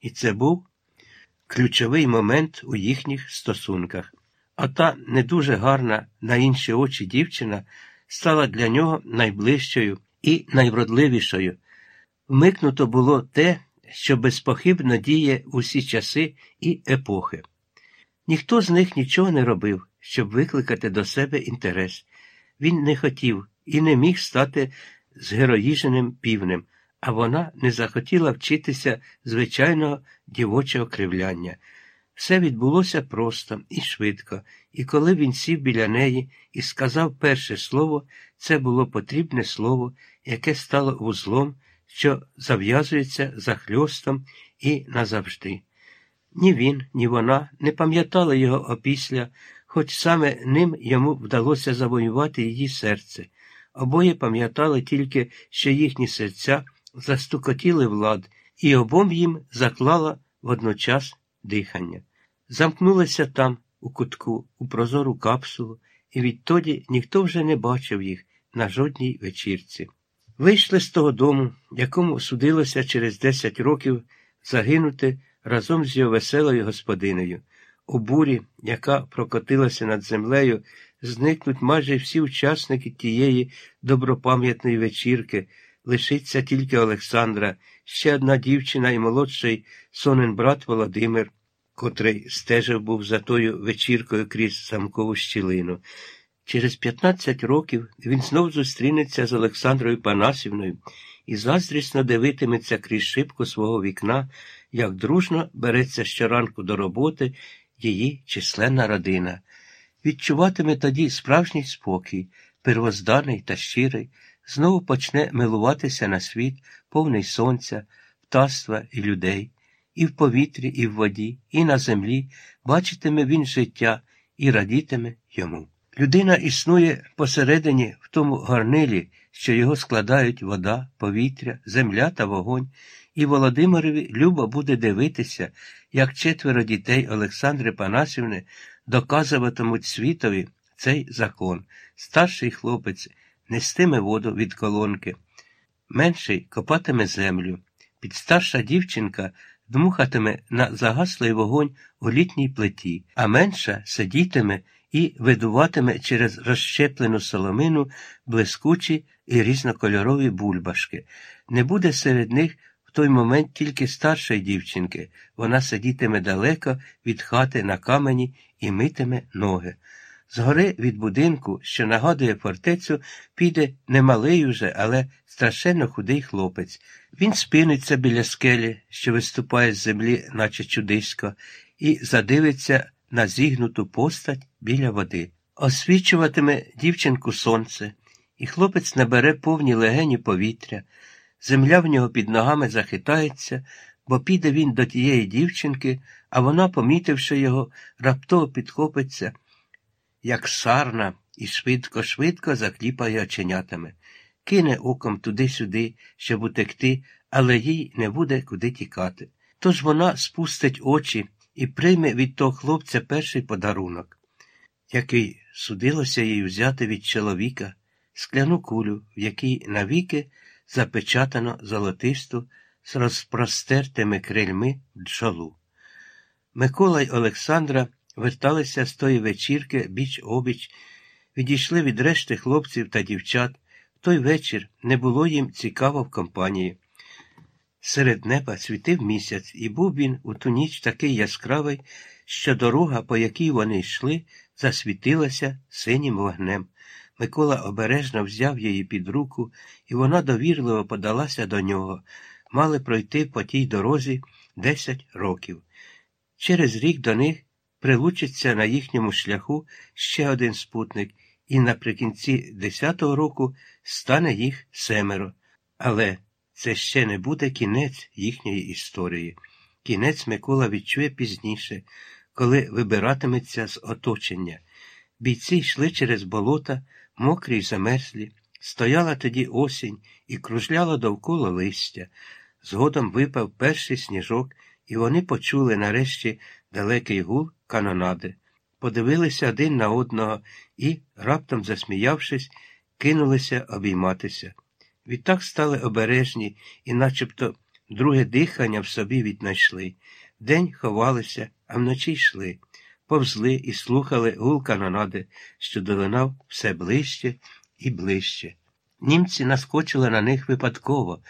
І це був ключовий момент у їхніх стосунках. А та не дуже гарна на інші очі дівчина стала для нього найближчою і найвродливішою. Вмикнуто було те, що безпохибно діє усі часи і епохи. Ніхто з них нічого не робив, щоб викликати до себе інтерес. Він не хотів і не міг стати згероїженим півнем, а вона не захотіла вчитися звичайного дівочого кривляння. Все відбулося просто і швидко, і коли він сів біля неї і сказав перше слово, це було потрібне слово, яке стало вузлом, що зав'язується за хльостом і назавжди. Ні він, ні вона не пам'ятали його опісля, хоч саме ним йому вдалося завоювати її серце. Обоє пам'ятали тільки, що їхні серця застукотіли влад, і обом їм заклала водночас дихання. Замкнулися там, у кутку, у прозору капсулу, і відтоді ніхто вже не бачив їх на жодній вечірці. Вийшли з того дому, якому судилося через десять років загинути разом з його веселою господинею. У бурі, яка прокотилася над землею, зникнуть майже всі учасники тієї добропам'ятної вечірки, лишиться тільки Олександра, ще одна дівчина і молодший сонен брат Володимир, котрий стежив був за тою вечіркою крізь замкову щілину. Через 15 років він знов зустрінеться з Олександрою Панасівною і заздрісно дивитиметься крізь шибку свого вікна, як дружно береться щоранку до роботи її численна родина. Відчуватиме тоді справжній спокій, первозданий та щирий, знову почне милуватися на світ, повний сонця, птаства і людей, і в повітрі, і в воді, і на землі бачитиме він життя і радітиме йому. Людина існує посередині в тому горнилі, що його складають вода, повітря, земля та вогонь, і Володимирові любо буде дивитися, як четверо дітей Олександри Панасівни доказуватимуть світові цей закон. Старший хлопець нестиме воду від колонки, менший копатиме землю, підстарша дівчинка дмухатиме на загаслий вогонь у літній плиті, а менша сидітиме і видуватиме через розщеплену соломину блискучі і різнокольорові бульбашки. Не буде серед них в той момент тільки старшої дівчинки, вона сидітиме далеко від хати на камені і митиме ноги. Згори від будинку, що нагадує фортецю, піде немалий уже, але страшенно худий хлопець. Він спиниться біля скелі, що виступає з землі, наче чудисько, і задивиться на зігнуту постать біля води. Освічуватиме дівчинку сонце, і хлопець набере повні легені повітря. Земля в нього під ногами захитається, бо піде він до тієї дівчинки, а вона, помітивши його, раптово підхопиться, як сарна, і швидко-швидко закліпає оченятами, кине оком туди-сюди, щоб утекти, але їй не буде куди тікати. Тож вона спустить очі і прийме від того хлопця перший подарунок, який судилося їй взяти від чоловіка, скляну кулю, в якій навіки запечатано золотисту з розпростертими крильми бджолу. Микола й Олександра верталися з тої вечірки біч обіч, відійшли від решти хлопців та дівчат. В той вечір не було їм цікаво в компанії. Серед неба світив місяць, і був він у ту ніч такий яскравий, що дорога, по якій вони йшли, засвітилася синім вогнем. Микола обережно взяв її під руку, і вона довірливо подалася до нього. Мали пройти по тій дорозі десять років. Через рік до них прилучиться на їхньому шляху ще один спутник, і наприкінці десятого року стане їх семеро. Але це ще не буде кінець їхньої історії. Кінець Микола відчує пізніше, коли вибиратиметься з оточення. Бійці йшли через болота, мокрі й замерзлі. Стояла тоді осінь і кружляла довкола листя. Згодом випав перший сніжок, і вони почули нарешті далекий гул канонади, подивилися один на одного і, раптом засміявшись, кинулися обійматися. Відтак стали обережні і начебто друге дихання в собі віднайшли. День ховалися, а вночі йшли, повзли і слухали гул канонади, що долинав все ближче і ближче. Німці наскочили на них випадково.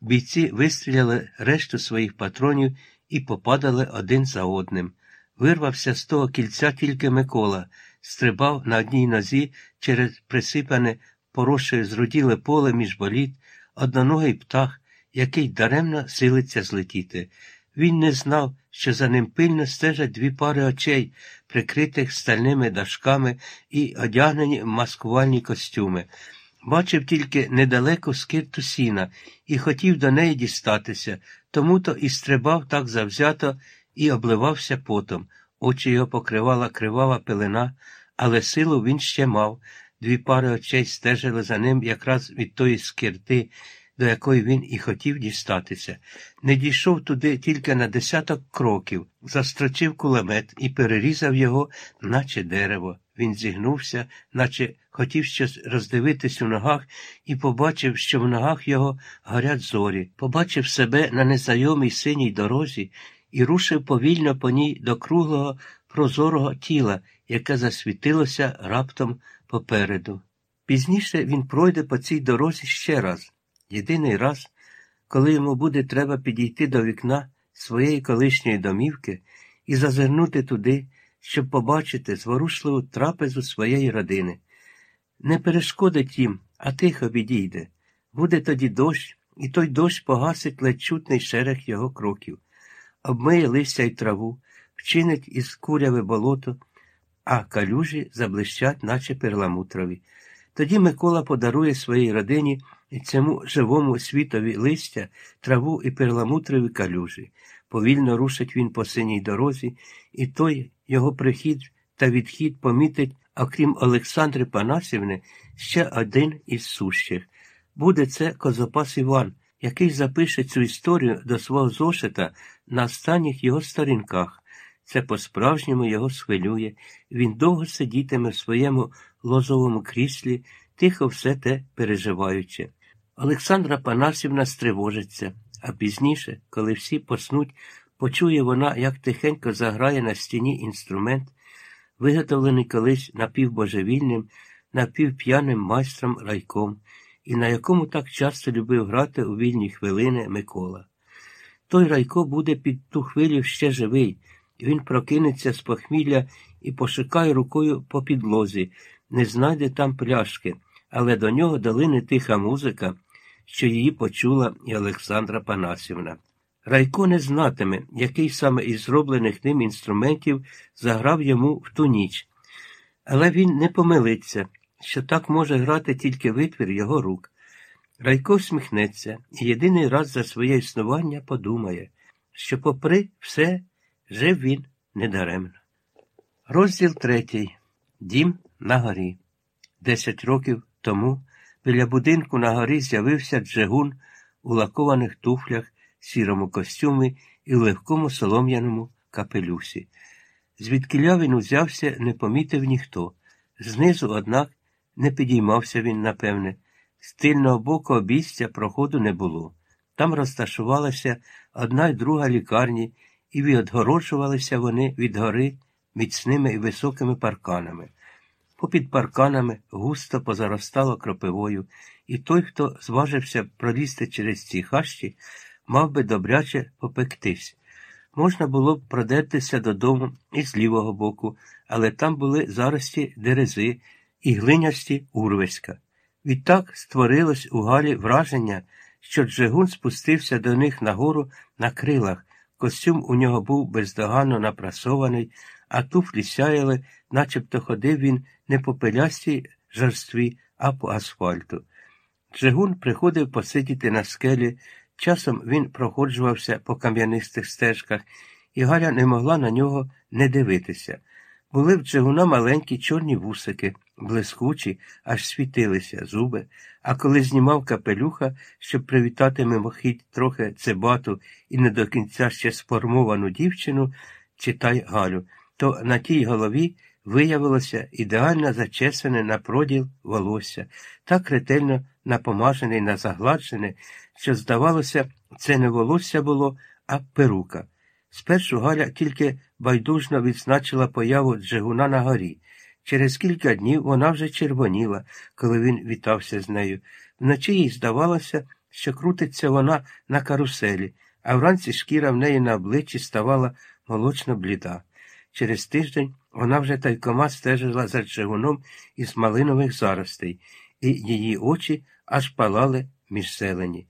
Бійці вистріляли решту своїх патронів і попадали один за одним. Вирвався з того кільця тільки Микола, стрибав на одній нозі через присипане порошею зруділе поле між боліт, одноногий птах, який даремно силиться злетіти. Він не знав, що за ним пильно стежать дві пари очей, прикритих стальними дашками і одягнені в маскувальні костюми. Бачив тільки недалеко скирту сіна і хотів до неї дістатися, тому то і стрибав так завзято і обливався потом. Очі його покривала кривава пилина, але силу він ще мав. Дві пари очей стежили за ним якраз від тої скирти, до якої він і хотів дістатися. Не дійшов туди тільки на десяток кроків, застрочив кулемет і перерізав його, наче дерево. Він зігнувся, наче хотів щось роздивитись у ногах, і побачив, що в ногах його горять зорі, побачив себе на незнайомій синій дорозі і рушив повільно по ній до круглого прозорого тіла, яке засвітилося раптом попереду. Пізніше він пройде по цій дорозі ще раз, єдиний раз, коли йому буде треба підійти до вікна своєї колишньої домівки і зазирнути туди, щоб побачити зворушливу трапезу своєї родини. Не перешкодить їм, а тихо відійде. Буде тоді дощ, і той дощ погасить ледь чутний шерех його кроків, обмиє листя й траву, вчинить із куряве болото, а калюжі заблищать, наче перламутрові. Тоді Микола подарує своїй родині і цьому живому світові листя, траву і перламутрові калюжі. Повільно рушить він по синій дорозі, і той його прихід та відхід помітить, окрім Олександри Панасівни, ще один із сущих. Буде це Козопас Іван, який запише цю історію до свого зошита на останніх його сторінках. Це по-справжньому його схвилює. Він довго сидітиме в своєму лозовому кріслі, тихо все те переживаючи. Олександра Панасівна стривожиться, а пізніше, коли всі поснуть, почує вона, як тихенько заграє на стіні інструмент, виготовлений колись напівбожевільним, напівп'яним майстром райком, і на якому так часто любив грати у вільні хвилини Микола. Той райко буде під ту хвилю ще живий. Він прокинеться з похмілля і пошукає рукою по підлозі, не знайде там пляшки, але до нього долине тиха музика, що її почула і Олександра Панасівна. Райко не знатиме, який саме із зроблених ним інструментів заграв йому в ту ніч, але він не помилиться, що так може грати тільки витвір його рук. Райко всміхнеться і єдиний раз за своє існування подумає, що, попри все, Жив він недаремно. Розділ третій. Дім на горі. Десять років тому біля будинку на горі з'явився Джегун у лакованих туфлях, сірому костюмі і легкому солом'яному капелюсі. Звідкиля він узявся, не помітив ніхто. Знизу, однак, не підіймався він, напевне. З тильного боку обійстя проходу не було. Там розташувалася одна й друга лікарні і відгороджувалися вони від гори міцними і високими парканами. Попід парканами густо позаростало кропивою, і той, хто зважився пролізти через ці хащі, мав би добряче попектись. Можна було б продертися додому і з лівого боку, але там були зарості дерези і глинясті урвиська. Відтак створилось у Галі враження, що Джигун спустився до них нагору на крилах, Костюм у нього був бездоганно напрасований, а туфлі сяяли, начебто ходив він не по пилястій жарстві, а по асфальту. Джигун приходив посидіти на скелі, часом він проходжувався по кам'янистих стежках, і Галя не могла на нього не дивитися. Були в Джигуна маленькі чорні вусики, блискучі, аж світилися зуби, а коли знімав капелюха, щоб привітати мимохідь трохи цебату і не до кінця ще сформовану дівчину, читай Галю, то на тій голові виявилося ідеально зачесане на проділ волосся, так ретельно напомажене і назагладжене, що, здавалося, це не волосся було, а перука. Спершу Галя тільки байдужно відзначила появу Джигуна на горі. Через кілька днів вона вже червоніла, коли він вітався з нею. Вночі їй здавалося, що крутиться вона на каруселі, а вранці шкіра в неї на обличчі ставала молочно бліда. Через тиждень вона вже тайкома стежила за Джигуном із малинових заростей, і її очі аж палали між зелені.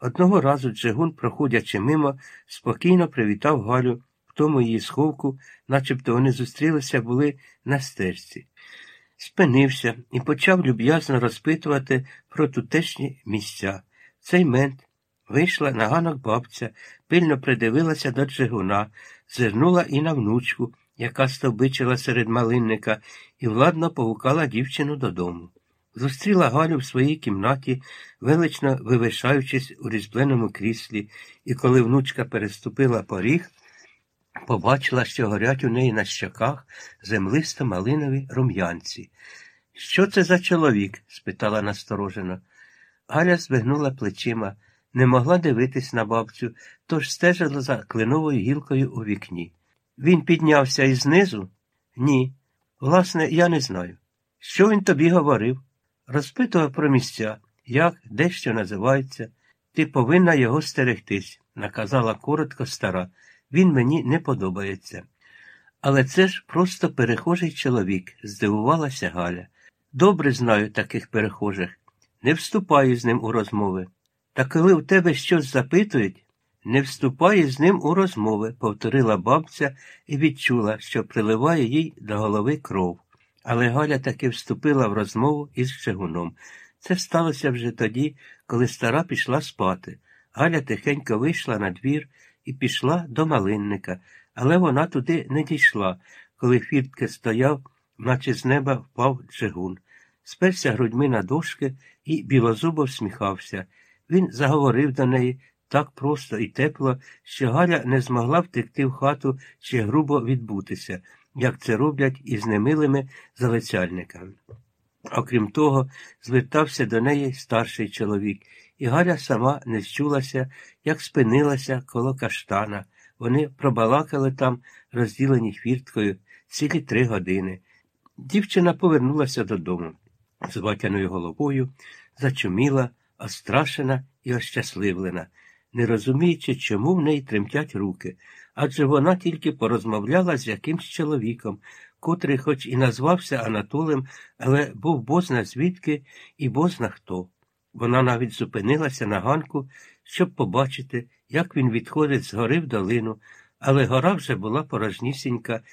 Одного разу Джигун, проходячи мимо, спокійно привітав Галю тому її сховку, начебто вони зустрілися були на стежці. Спинився і почав люб'язно розпитувати про тутешні місця. В цей мент вийшла на ганок бабця, пильно придивилася до Джигуна, зирнула і на внучку, яка стовбичила серед малинника, і владно погукала дівчину додому. Зустріла Галю в своїй кімнаті, велично вивишаючись у різьбленому кріслі, і коли внучка переступила поріг, побачила, що горять у неї на щоках землисто малинові рум'янці. Що це за чоловік? спитала насторожено. Галя збигнула плечима, не могла дивитись на бабцю, тож стежила за кленовою гілкою у вікні. Він піднявся із знизу? Ні. Власне, я не знаю. Що він тобі говорив? Розпитував про місця, як, де що називається. Ти повинна його стерегтись, наказала коротко стара. Він мені не подобається. Але це ж просто перехожий чоловік, здивувалася Галя. Добре знаю таких перехожих. Не вступаю з ним у розмови. Та коли у тебе щось запитують, не вступай з ним у розмови, повторила бабця і відчула, що приливає їй до голови кров. Але Галя таки вступила в розмову із Чигуном. Це сталося вже тоді, коли стара пішла спати. Галя тихенько вийшла на двір і пішла до малинника, але вона туди не дійшла, коли фіртки стояв, наче з неба впав Джигун. Сперся грудьми на дошки і білозубо всміхався. Він заговорив до неї так просто і тепло, що Галя не змогла втекти в хату чи грубо відбутися, як це роблять із немилими залицяльниками. Окрім того, звертався до неї старший чоловік, і Галя сама не зчулася, як спинилася коло каштана. Вони пробалакали там, розділені хвірткою, цілі три години. Дівчина повернулася додому з батяною головою, зачуміла, острашена і ощасливлена, не розуміючи, чому в неї тремтять руки, адже вона тільки порозмовляла з якимсь чоловіком, котрий хоч і назвався Анатолем, але був бозна звідки і бозна хто. Вона навіть зупинилася на ганку, щоб побачити, як він відходить з гори в долину, але гора вже була порожнісінька,